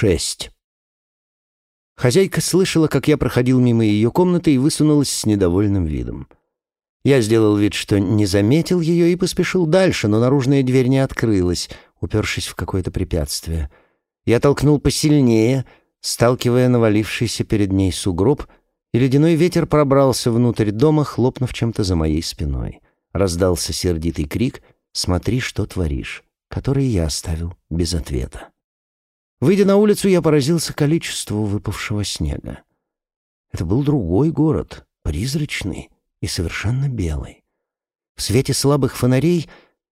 Шесть. Хозяйка слышала, как я проходил мимо ее комнаты и высунулась с недовольным видом. Я сделал вид, что не заметил ее и поспешил дальше, но наружная дверь не открылась, упершись в какое-то препятствие. Я толкнул посильнее, сталкивая навалившийся перед ней сугроб, и ледяной ветер пробрался внутрь дома, хлопнув чем-то за моей спиной. Раздался сердитый крик «Смотри, что творишь», который я оставил без ответа. Выйдя на улицу, я поразился количеству выпавшего снега. Это был другой город, призрачный и совершенно белый. В свете слабых фонарей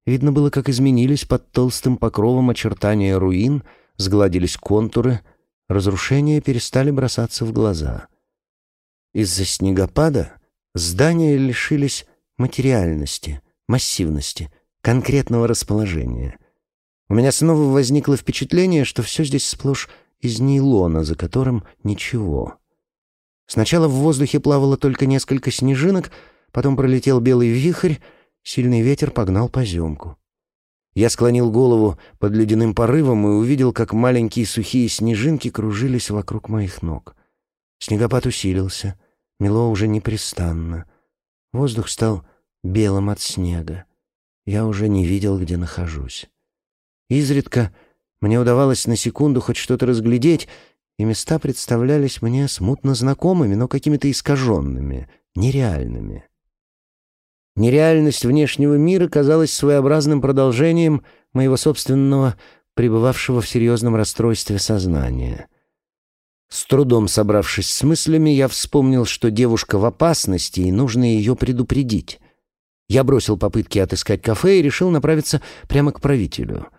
видно было, как изменились под толстым покровом очертания руин, сгладились контуры, разрушения перестали бросаться в глаза. Из-за снегопада здания лишились материальности, массивности, конкретного расположения — у меня снова возникло впечатление, что все здесь сплошь из нейлона, за которым ничего. Сначала в воздухе плавало только несколько снежинок, потом пролетел белый вихрь, сильный ветер погнал поземку. Я склонил голову под ледяным порывом и увидел, как маленькие сухие снежинки кружились вокруг моих ног. Снегопад усилился, мело уже непрестанно. Воздух стал белым от снега. Я уже не видел, где нахожусь. Изредка мне удавалось на секунду хоть что-то разглядеть, и места представлялись мне смутно знакомыми, но какими-то искаженными, нереальными. Нереальность внешнего мира казалась своеобразным продолжением моего собственного, пребывавшего в серьезном расстройстве сознания. С трудом собравшись с мыслями, я вспомнил, что девушка в опасности, и нужно ее предупредить. Я бросил попытки отыскать кафе и решил направиться прямо к правителю —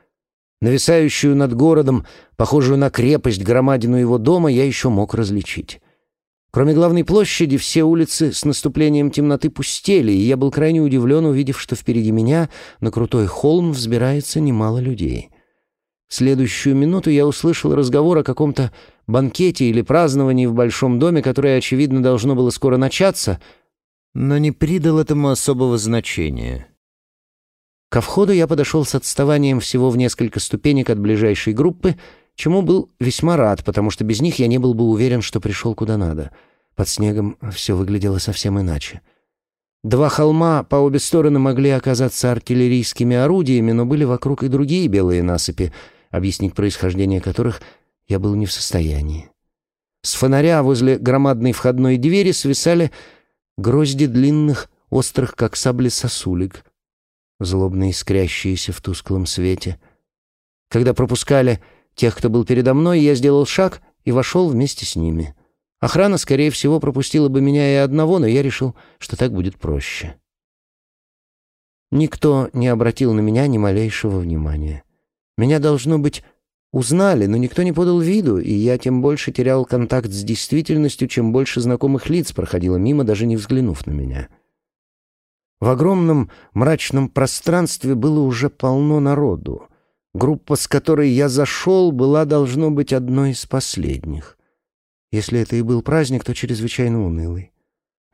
Нависающую над городом, похожую на крепость громадину его дома, я еще мог различить. Кроме главной площади, все улицы с наступлением темноты пустели, и я был крайне удивлен, увидев, что впереди меня на крутой холм взбирается немало людей. В следующую минуту я услышал разговор о каком-то банкете или праздновании в большом доме, которое, очевидно, должно было скоро начаться, но не придал этому особого значения. Ко входу я подошел с отставанием всего в несколько ступенек от ближайшей группы, чему был весьма рад, потому что без них я не был бы уверен, что пришел куда надо. Под снегом все выглядело совсем иначе. Два холма по обе стороны могли оказаться артиллерийскими орудиями, но были вокруг и другие белые насыпи, объяснить происхождение которых я был не в состоянии. С фонаря возле громадной входной двери свисали грозди длинных, острых, как сабли сосулек — злобно искрящиеся в тусклом свете. Когда пропускали тех, кто был передо мной, я сделал шаг и вошел вместе с ними. Охрана, скорее всего, пропустила бы меня и одного, но я решил, что так будет проще. Никто не обратил на меня ни малейшего внимания. Меня, должно быть, узнали, но никто не подал виду, и я тем больше терял контакт с действительностью, чем больше знакомых лиц проходило мимо, даже не взглянув на меня. В огромном мрачном пространстве было уже полно народу. Группа, с которой я зашел, была, должно быть, одной из последних. Если это и был праздник, то чрезвычайно унылый.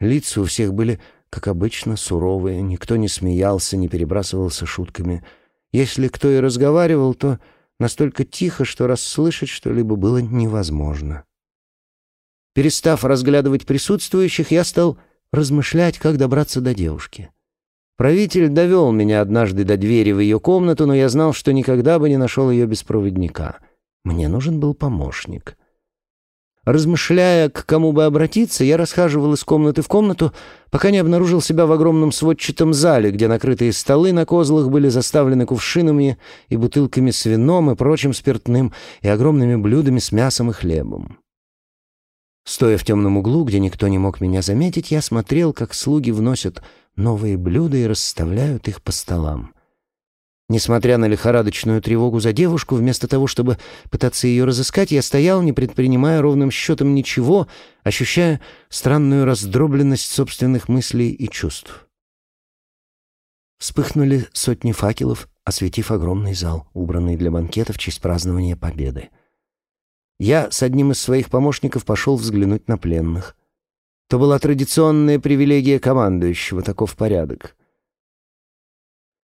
Лица у всех были, как обычно, суровые, никто не смеялся, не перебрасывался шутками. Если кто и разговаривал, то настолько тихо, что расслышать что-либо было невозможно. Перестав разглядывать присутствующих, я стал размышлять, как добраться до девушки. Правитель довел меня однажды до двери в ее комнату, но я знал, что никогда бы не нашел ее без проводника. Мне нужен был помощник. Размышляя, к кому бы обратиться, я расхаживал из комнаты в комнату, пока не обнаружил себя в огромном сводчатом зале, где накрытые столы на козлах были заставлены кувшинами и бутылками с вином и прочим спиртным, и огромными блюдами с мясом и хлебом. Стоя в темном углу, где никто не мог меня заметить, я смотрел, как слуги вносят новые блюда и расставляют их по столам. Несмотря на лихорадочную тревогу за девушку, вместо того, чтобы пытаться ее разыскать, я стоял, не предпринимая ровным счетом ничего, ощущая странную раздробленность собственных мыслей и чувств. Вспыхнули сотни факелов, осветив огромный зал, убранный для банкета в честь празднования победы. Я с одним из своих помощников пошел взглянуть на пленных. То была традиционная привилегия командующего, таков порядок.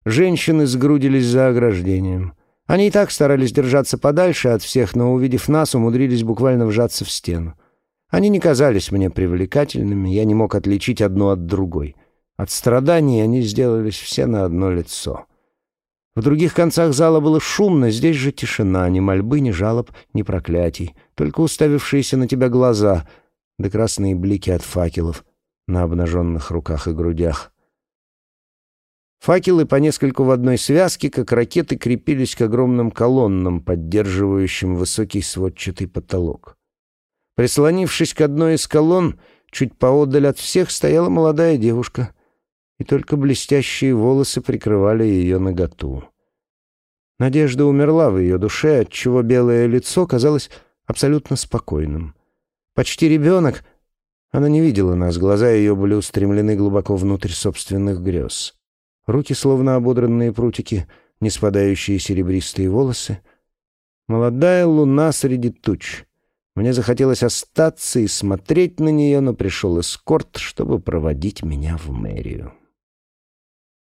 Женщины сгрудились за ограждением. Они и так старались держаться подальше от всех, но, увидев нас, умудрились буквально вжаться в стену. Они не казались мне привлекательными, я не мог отличить одну от другой. От страданий они сделались все на одно лицо. В других концах зала было шумно, здесь же тишина, ни мольбы, ни жалоб, ни проклятий, только уставившиеся на тебя глаза, да красные блики от факелов на обнаженных руках и грудях. Факелы по нескольку в одной связке, как ракеты, крепились к огромным колоннам, поддерживающим высокий сводчатый потолок. Прислонившись к одной из колонн, чуть поодаль от всех стояла молодая девушка — и только блестящие волосы прикрывали ее наготу. Надежда умерла в ее душе, отчего белое лицо казалось абсолютно спокойным. Почти ребенок, она не видела нас, глаза ее были устремлены глубоко внутрь собственных грез. Руки, словно ободранные прутики, не спадающие серебристые волосы. Молодая луна среди туч. Мне захотелось остаться и смотреть на нее, но пришел эскорт, чтобы проводить меня в мэрию.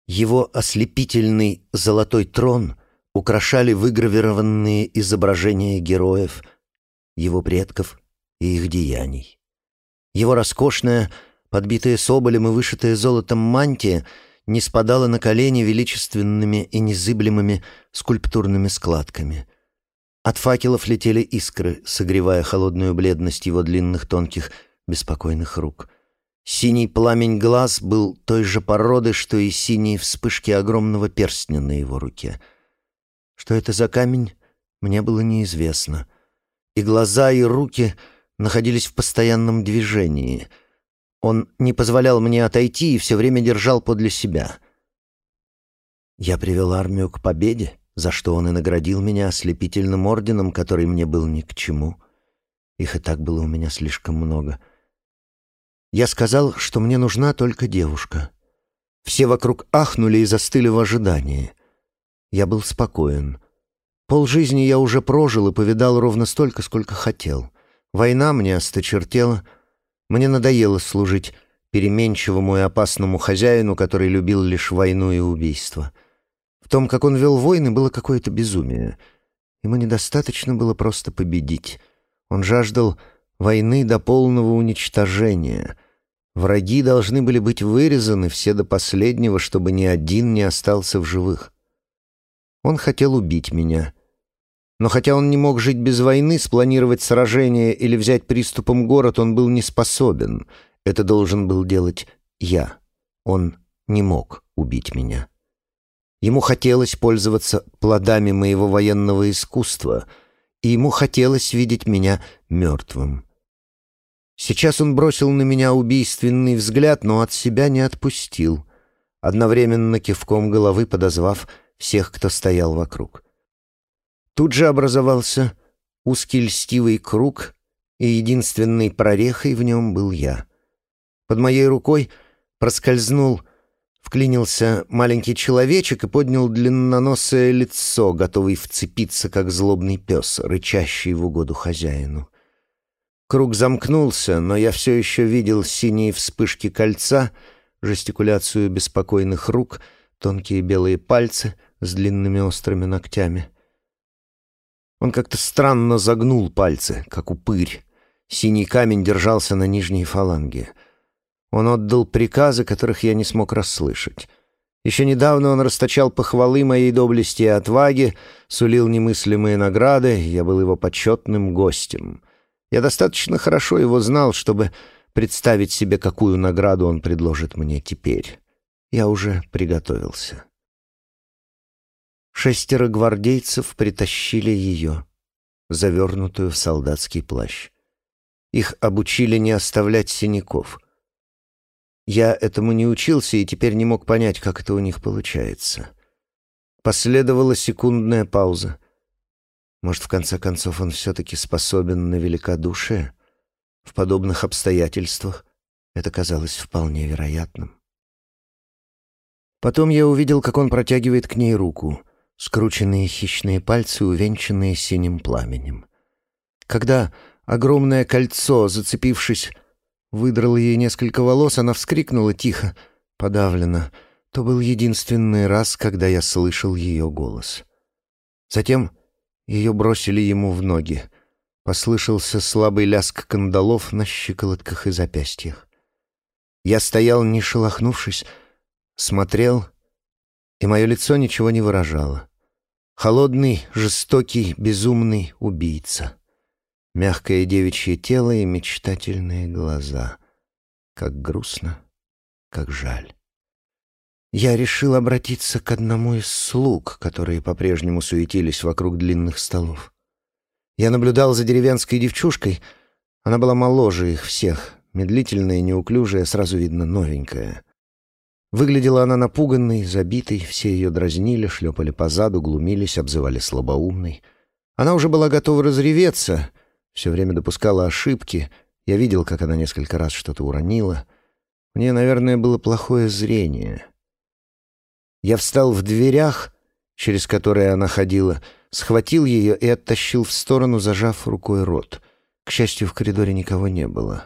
Его ослепительный золотой трон украшали выгравированные изображения героев, его предков и их деяний. Его роскошная, подбитая соболем и вышитая золотом мантия не спадала на колени величественными и незыблемыми скульптурными складками. От факелов летели искры, согревая холодную бледность его длинных тонких беспокойных рук — Синий пламень глаз был той же породы, что и синие вспышки огромного перстня на его руке. Что это за камень, мне было неизвестно. И глаза, и руки находились в постоянном движении. Он не позволял мне отойти и все время держал подле себя. Я привел армию к победе, за что он и наградил меня ослепительным орденом, который мне был ни к чему. Их и так было у меня слишком много — я сказал, что мне нужна только девушка. Все вокруг ахнули и застыли в ожидании. Я был спокоен. Пол жизни я уже прожил и повидал ровно столько, сколько хотел. Война мне осточертела. Мне надоело служить переменчивому и опасному хозяину, который любил лишь войну и убийство. В том, как он вел войны, было какое-то безумие. Ему недостаточно было просто победить. Он жаждал войны до полного уничтожения. Враги должны были быть вырезаны все до последнего, чтобы ни один не остался в живых. Он хотел убить меня. Но хотя он не мог жить без войны, спланировать сражение или взять приступом город он был не способен. Это должен был делать я. Он не мог убить меня. Ему хотелось пользоваться плодами моего военного искусства, и ему хотелось видеть меня мертвым. Сейчас он бросил на меня убийственный взгляд, но от себя не отпустил, одновременно кивком головы подозвав всех, кто стоял вокруг. Тут же образовался узкий льстивый круг, и единственной прорехой в нем был я. Под моей рукой проскользнул, вклинился маленький человечек и поднял длинноносое лицо, готовый вцепиться, как злобный пес, рычащий в угоду хозяину. Круг замкнулся, но я все еще видел синие вспышки кольца, жестикуляцию беспокойных рук, тонкие белые пальцы с длинными острыми ногтями. Он как-то странно загнул пальцы, как упырь. Синий камень держался на нижней фаланге. Он отдал приказы, которых я не смог расслышать. Еще недавно он расточал похвалы моей доблести и отваги, сулил немыслимые награды, я был его почетным гостем — я достаточно хорошо его знал, чтобы представить себе, какую награду он предложит мне теперь. Я уже приготовился. Шестеро гвардейцев притащили ее, завернутую в солдатский плащ. Их обучили не оставлять синяков. Я этому не учился и теперь не мог понять, как это у них получается. Последовала секундная пауза. Может, в конце концов, он все-таки способен на великодушие? В подобных обстоятельствах это казалось вполне вероятным. Потом я увидел, как он протягивает к ней руку, скрученные хищные пальцы, увенчанные синим пламенем. Когда огромное кольцо, зацепившись, выдрало ей несколько волос, она вскрикнула тихо, подавленно. То был единственный раз, когда я слышал ее голос — Затем ее бросили ему в ноги. Послышался слабый лязг кандалов на щиколотках и запястьях. Я стоял, не шелохнувшись, смотрел, и мое лицо ничего не выражало. Холодный, жестокий, безумный убийца. Мягкое девичье тело и мечтательные глаза. Как грустно, как жаль. Я решил обратиться к одному из слуг, которые по-прежнему суетились вокруг длинных столов. Я наблюдал за деревенской девчушкой. Она была моложе их всех, медлительная, неуклюжая, сразу видно новенькая. Выглядела она напуганной, забитой, все ее дразнили, шлепали по заду, глумились, обзывали слабоумной. Она уже была готова разреветься, все время допускала ошибки. Я видел, как она несколько раз что-то уронила. У нее, наверное, было плохое зрение. Я встал в дверях, через которые она ходила, схватил ее и оттащил в сторону, зажав рукой рот. К счастью, в коридоре никого не было.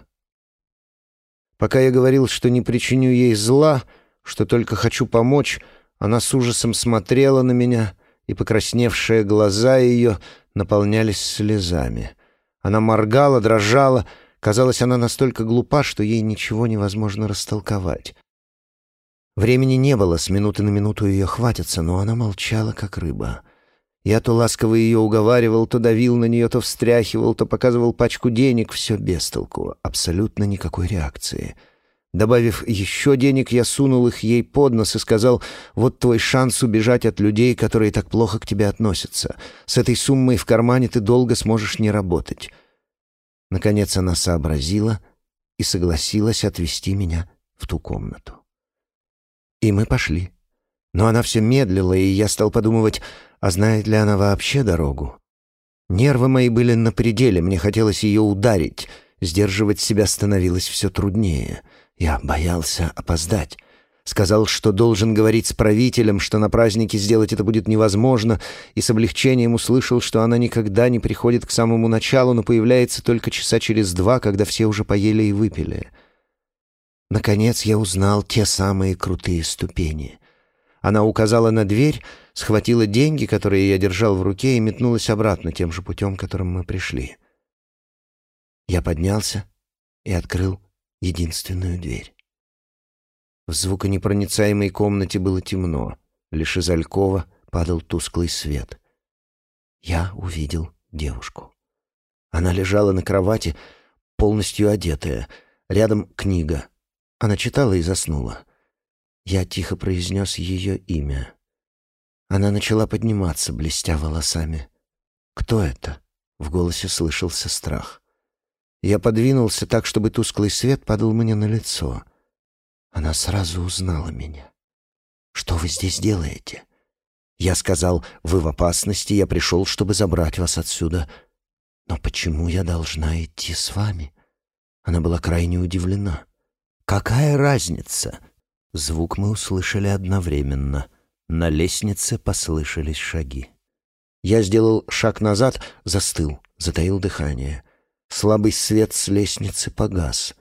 Пока я говорил, что не причиню ей зла, что только хочу помочь, она с ужасом смотрела на меня, и покрасневшие глаза ее наполнялись слезами. Она моргала, дрожала. Казалось, она настолько глупа, что ей ничего невозможно растолковать. Времени не было, с минуты на минуту ее хватится, но она молчала, как рыба. Я то ласково ее уговаривал, то давил на нее, то встряхивал, то показывал пачку денег, все без толку, абсолютно никакой реакции. Добавив еще денег, я сунул их ей под нос и сказал, «Вот твой шанс убежать от людей, которые так плохо к тебе относятся. С этой суммой в кармане ты долго сможешь не работать». Наконец она сообразила и согласилась отвезти меня в ту комнату. И мы пошли. Но она все медлила, и я стал подумывать, а знает ли она вообще дорогу? Нервы мои были на пределе, мне хотелось ее ударить. Сдерживать себя становилось все труднее. Я боялся опоздать. Сказал, что должен говорить с правителем, что на празднике сделать это будет невозможно, и с облегчением услышал, что она никогда не приходит к самому началу, но появляется только часа через два, когда все уже поели и выпили. Наконец я узнал те самые крутые ступени. Она указала на дверь, схватила деньги, которые я держал в руке, и метнулась обратно тем же путем, которым мы пришли. Я поднялся и открыл единственную дверь. В звуконепроницаемой комнате было темно, лишь из алькова падал тусклый свет. Я увидел девушку. Она лежала на кровати, полностью одетая, рядом книга — она читала и заснула. Я тихо произнес ее имя. Она начала подниматься, блестя волосами. «Кто это?» — в голосе слышался страх. Я подвинулся так, чтобы тусклый свет падал мне на лицо. Она сразу узнала меня. «Что вы здесь делаете?» Я сказал, «Вы в опасности, я пришел, чтобы забрать вас отсюда». «Но почему я должна идти с вами?» Она была крайне удивлена. «Какая разница?» Звук мы услышали одновременно. На лестнице послышались шаги. Я сделал шаг назад, застыл, затаил дыхание. Слабый свет с лестницы погас.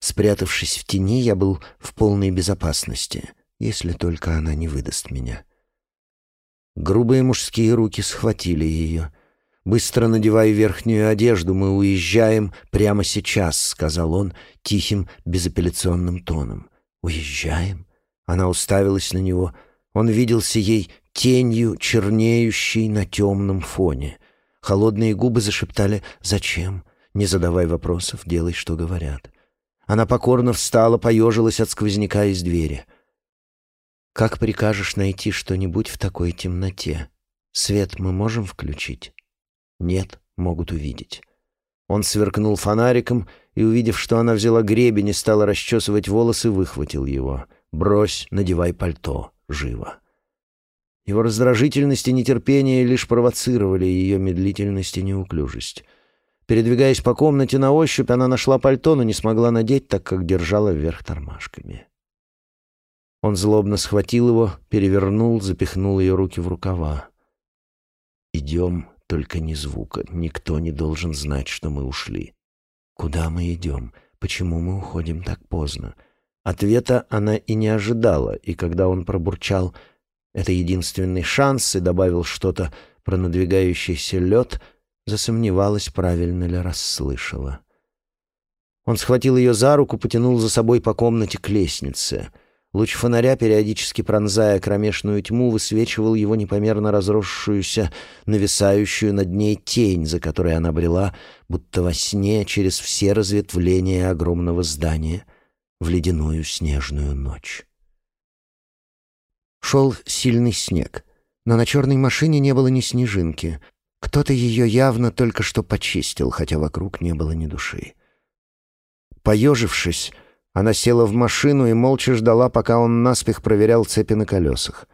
Спрятавшись в тени, я был в полной безопасности, если только она не выдаст меня. Грубые мужские руки схватили ее. «Быстро надевай верхнюю одежду, мы уезжаем прямо сейчас», — сказал он тихим, безапелляционным тоном. «Уезжаем?» Она уставилась на него. Он виделся ей тенью, чернеющей на темном фоне. Холодные губы зашептали «Зачем?» «Не задавай вопросов, делай, что говорят». Она покорно встала, поежилась от сквозняка из двери. «Как прикажешь найти что-нибудь в такой темноте? Свет мы можем включить?» Нет, могут увидеть. Он сверкнул фонариком и, увидев, что она взяла гребень и стала расчесывать волосы, выхватил его. «Брось, надевай пальто. Живо». Его раздражительность и нетерпение лишь провоцировали ее медлительность и неуклюжесть. Передвигаясь по комнате на ощупь, она нашла пальто, но не смогла надеть, так как держала вверх тормашками. Он злобно схватил его, перевернул, запихнул ее руки в рукава. «Идем», только ни звука. Никто не должен знать, что мы ушли. Куда мы идем? Почему мы уходим так поздно? Ответа она и не ожидала, и когда он пробурчал «это единственный шанс» и добавил что-то про надвигающийся лед, засомневалась, правильно ли расслышала. Он схватил ее за руку, потянул за собой по комнате к лестнице. Луч фонаря, периодически пронзая кромешную тьму, высвечивал его непомерно разросшуюся, нависающую над ней тень, за которой она брела, будто во сне через все разветвления огромного здания в ледяную снежную ночь. Шел сильный снег, но на черной машине не было ни снежинки. Кто-то ее явно только что почистил, хотя вокруг не было ни души. Поежившись, она села в машину и молча ждала, пока он наспех проверял цепи на колесах.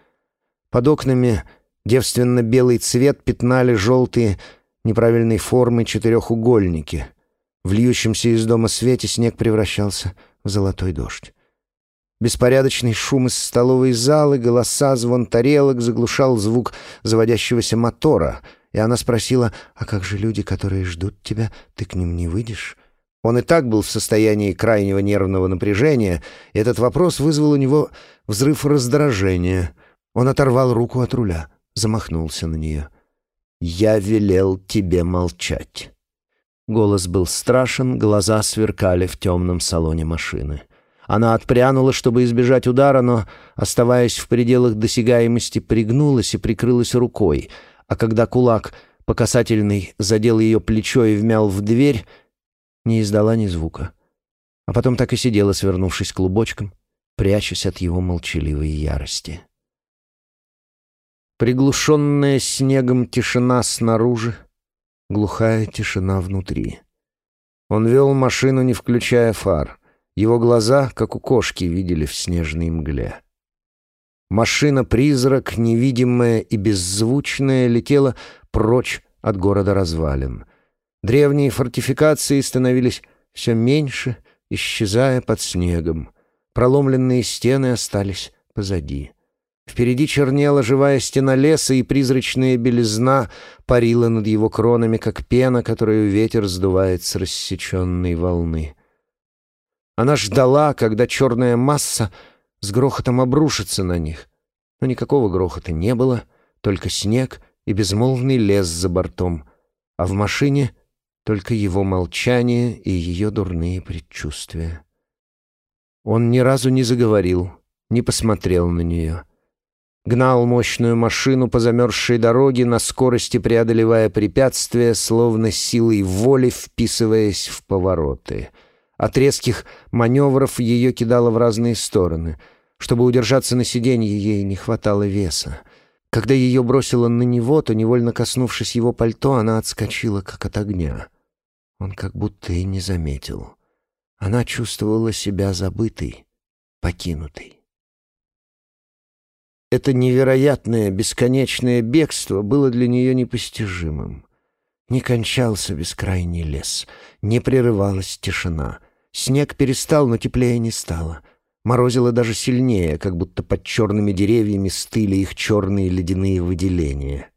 Под окнами девственно-белый цвет пятнали желтые неправильной формы четырехугольники. В льющемся из дома свете снег превращался в золотой дождь. Беспорядочный шум из столовой залы, голоса, звон тарелок заглушал звук заводящегося мотора, и она спросила, «А как же люди, которые ждут тебя? Ты к ним не выйдешь?» Он и так был в состоянии крайнего нервного напряжения, этот вопрос вызвал у него взрыв раздражения. Он оторвал руку от руля, замахнулся на нее. «Я велел тебе молчать». Голос был страшен, глаза сверкали в темном салоне машины. Она отпрянула, чтобы избежать удара, но, оставаясь в пределах досягаемости, пригнулась и прикрылась рукой, а когда кулак по касательной задел ее плечо и вмял в дверь, не издала ни звука. А потом так и сидела, свернувшись клубочком, прячась от его молчаливой ярости. Приглушенная снегом тишина снаружи, глухая тишина внутри. Он вел машину, не включая фар. Его глаза, как у кошки, видели в снежной мгле. Машина-призрак, невидимая и беззвучная, летела прочь от города развалин. Древние фортификации становились все меньше, исчезая под снегом. Проломленные стены остались позади. Впереди чернела живая стена леса, и призрачная белизна парила над его кронами, как пена, которую ветер сдувает с рассеченной волны. Она ждала, когда черная масса с грохотом обрушится на них. Но никакого грохота не было, только снег и безмолвный лес за бортом, а в машине только его молчание и ее дурные предчувствия. Он ни разу не заговорил, не посмотрел на нее. Гнал мощную машину по замерзшей дороге, на скорости преодолевая препятствия, словно силой воли вписываясь в повороты. От резких маневров ее кидало в разные стороны. Чтобы удержаться на сиденье, ей не хватало веса. Когда ее бросило на него, то, невольно коснувшись его пальто, она отскочила, как от огня. Он как будто и не заметил. Она чувствовала себя забытой, покинутой. Это невероятное, бесконечное бегство было для нее непостижимым. Не кончался бескрайний лес, не прерывалась тишина. Снег перестал, но теплее не стало — Морозило даже сильнее, как будто под черными деревьями стыли их черные ледяные выделения.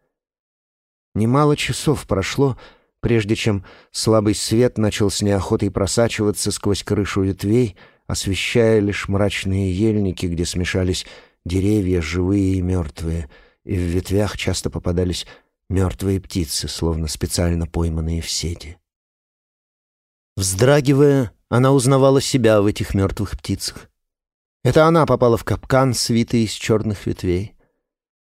Немало часов прошло, прежде чем слабый свет начал с неохотой просачиваться сквозь крышу ветвей, освещая лишь мрачные ельники, где смешались деревья, живые и мертвые, и в ветвях часто попадались мертвые птицы, словно специально пойманные в сети. Вздрагивая, она узнавала себя в этих мертвых птицах. Это она попала в капкан, свитый из черных ветвей.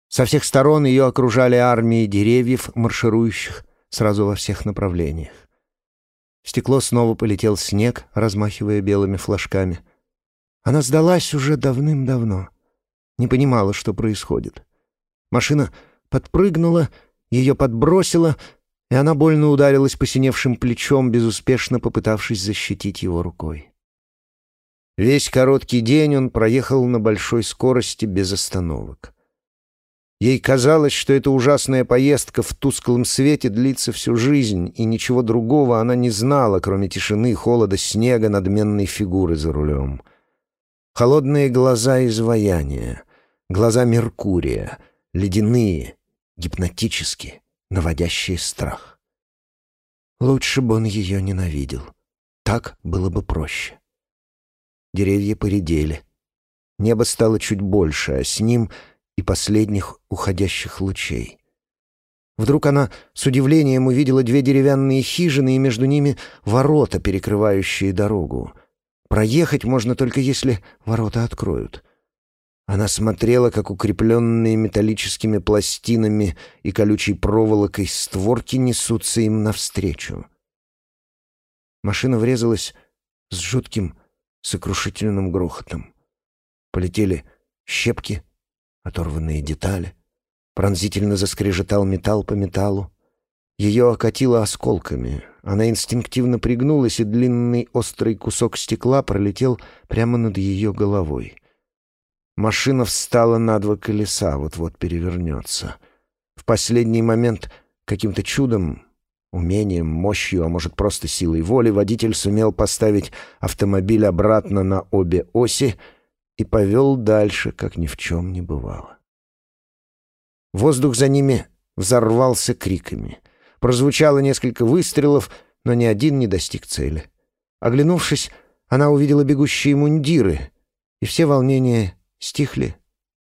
Со всех сторон ее окружали армии деревьев, марширующих сразу во всех направлениях. В стекло снова полетел снег, размахивая белыми флажками. Она сдалась уже давным-давно. Не понимала, что происходит. Машина подпрыгнула, ее подбросила, и она больно ударилась посиневшим плечом, безуспешно попытавшись защитить его рукой. Весь короткий день он проехал на большой скорости без остановок. Ей казалось, что эта ужасная поездка в тусклом свете длится всю жизнь, и ничего другого она не знала, кроме тишины, холода, снега, надменной фигуры за рулем. Холодные глаза изваяния, глаза Меркурия, ледяные, гипнотические, наводящие страх. Лучше бы он ее ненавидел. Так было бы проще. Деревья поредели. Небо стало чуть больше, а с ним и последних уходящих лучей. Вдруг она с удивлением увидела две деревянные хижины и между ними ворота, перекрывающие дорогу. Проехать можно только если ворота откроют. Она смотрела, как укрепленные металлическими пластинами и колючей проволокой створки несутся им навстречу. Машина врезалась с жутким, сокрушительным грохотом. Полетели щепки, оторванные детали. Пронзительно заскрежетал металл по металлу. Ее окатило осколками. Она инстинктивно пригнулась, и длинный острый кусок стекла пролетел прямо над ее головой. Машина встала на два колеса, вот-вот перевернется. В последний момент каким-то чудом, умением, мощью, а может просто силой воли, водитель сумел поставить автомобиль обратно на обе оси и повел дальше, как ни в чем не бывало. Воздух за ними взорвался криками. Прозвучало несколько выстрелов, но ни один не достиг цели. Оглянувшись, она увидела бегущие мундиры, и все волнения стихли,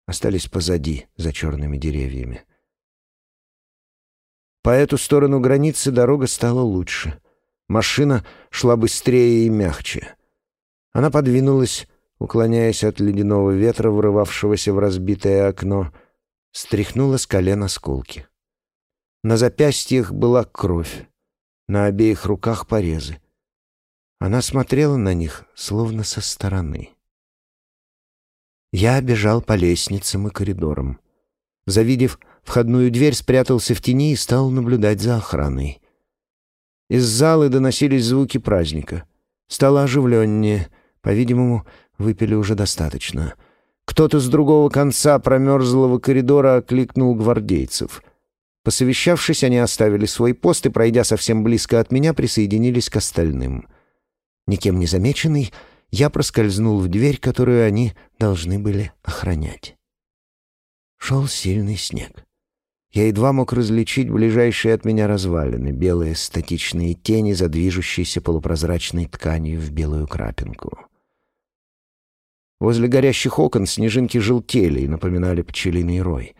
остались позади, за черными деревьями. По эту сторону границы дорога стала лучше. Машина шла быстрее и мягче. Она подвинулась, уклоняясь от ледяного ветра, врывавшегося в разбитое окно — стряхнула с колен осколки. На запястьях была кровь, на обеих руках порезы. Она смотрела на них, словно со стороны. Я бежал по лестницам и коридорам. Завидев входную дверь, спрятался в тени и стал наблюдать за охраной. Из залы доносились звуки праздника. Стало оживленнее. По-видимому, выпили уже достаточно — кто-то с другого конца промерзлого коридора окликнул гвардейцев. Посовещавшись, они оставили свой пост и, пройдя совсем близко от меня, присоединились к остальным. Никем не замеченный, я проскользнул в дверь, которую они должны были охранять. Шел сильный снег. Я едва мог различить ближайшие от меня развалины, белые статичные тени за полупрозрачной тканью в белую крапинку. Возле горящих окон снежинки желтели и напоминали пчелиный рой.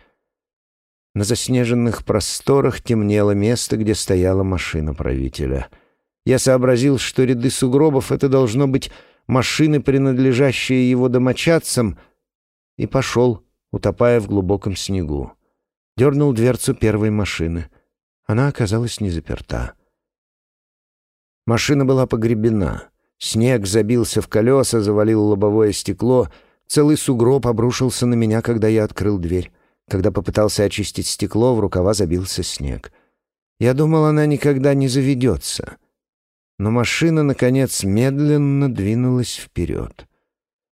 На заснеженных просторах темнело место, где стояла машина правителя. Я сообразил, что ряды сугробов — это должно быть машины, принадлежащие его домочадцам, и пошел, утопая в глубоком снегу. Дернул дверцу первой машины. Она оказалась не заперта. Машина была погребена — Снег забился в колеса, завалил лобовое стекло. Целый сугроб обрушился на меня, когда я открыл дверь. Когда попытался очистить стекло, в рукава забился снег. Я думал, она никогда не заведется. Но машина, наконец, медленно двинулась вперед.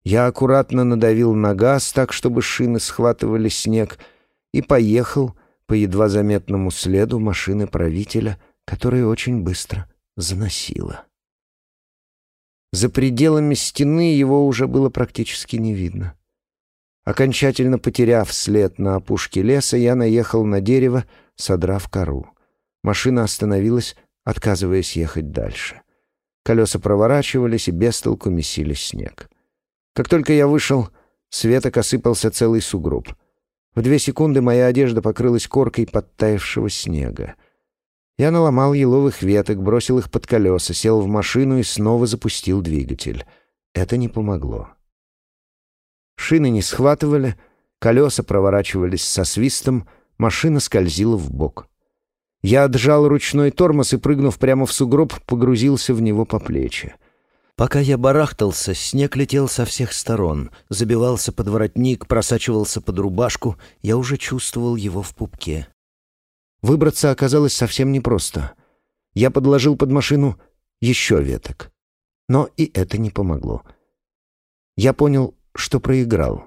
Я аккуратно надавил на газ так, чтобы шины схватывали снег, и поехал по едва заметному следу машины правителя, которая очень быстро заносила. За пределами стены его уже было практически не видно. Окончательно потеряв след на опушке леса, я наехал на дерево, содрав кору. Машина остановилась, отказываясь ехать дальше. Колеса проворачивались и без толку месили снег. Как только я вышел, с веток осыпался целый сугроб. В две секунды моя одежда покрылась коркой подтаявшего снега. Я наломал еловых веток, бросил их под колеса, сел в машину и снова запустил двигатель. Это не помогло. Шины не схватывали, колеса проворачивались со свистом, машина скользила в бок. Я отжал ручной тормоз и, прыгнув прямо в сугроб, погрузился в него по плечи. Пока я барахтался, снег летел со всех сторон, забивался под воротник, просачивался под рубашку, я уже чувствовал его в пупке. Выбраться оказалось совсем непросто. Я подложил под машину еще веток. Но и это не помогло. Я понял, что проиграл.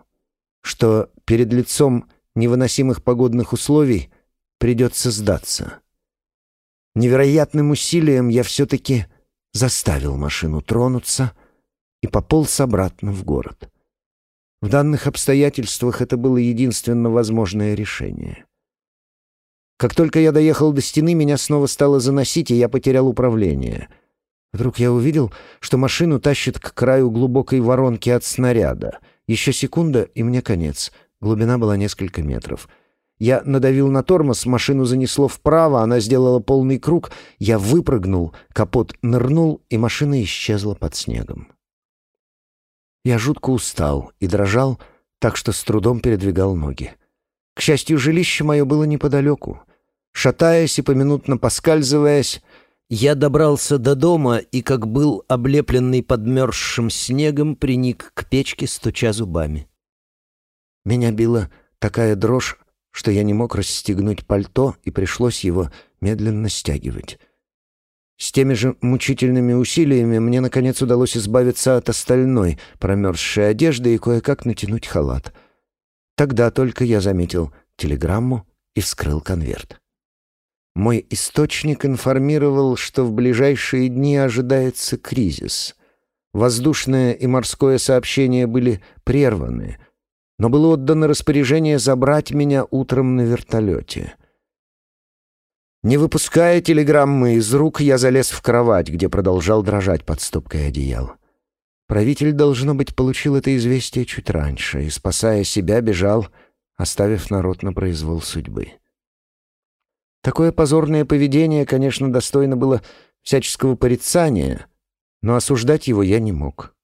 Что перед лицом невыносимых погодных условий придется сдаться. Невероятным усилием я все-таки заставил машину тронуться и пополз обратно в город. В данных обстоятельствах это было единственно возможное решение. Как только я доехал до стены, меня снова стало заносить, и я потерял управление. Вдруг я увидел, что машину тащит к краю глубокой воронки от снаряда. Еще секунда, и мне конец. Глубина была несколько метров. Я надавил на тормоз, машину занесло вправо, она сделала полный круг, я выпрыгнул, капот нырнул, и машина исчезла под снегом. Я жутко устал и дрожал, так что с трудом передвигал ноги. К счастью, жилище мое было неподалеку. Шатаясь и поминутно поскальзываясь, я добрался до дома и, как был облепленный подмерзшим снегом, приник к печке, стуча зубами. Меня била такая дрожь, что я не мог расстегнуть пальто, и пришлось его медленно стягивать. С теми же мучительными усилиями мне, наконец, удалось избавиться от остальной промерзшей одежды и кое-как натянуть халат. Тогда только я заметил телеграмму и вскрыл конверт. Мой источник информировал, что в ближайшие дни ожидается кризис. Воздушное и морское сообщения были прерваны — но было отдано распоряжение забрать меня утром на вертолете. Не выпуская телеграммы из рук, я залез в кровать, где продолжал дрожать под стопкой одеял. Правитель, должно быть, получил это известие чуть раньше и, спасая себя, бежал, оставив народ на произвол судьбы. Такое позорное поведение, конечно, достойно было всяческого порицания, но осуждать его я не мог.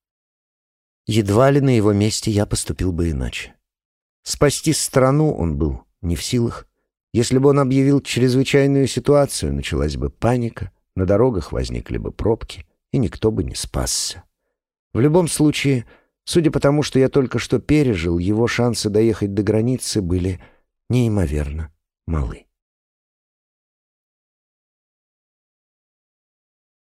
Едва ли на его месте я поступил бы иначе. Спасти страну он был не в силах. Если бы он объявил чрезвычайную ситуацию, началась бы паника, на дорогах возникли бы пробки, и никто бы не спасся. В любом случае, судя по тому, что я только что пережил, его шансы доехать до границы были неимоверно малы.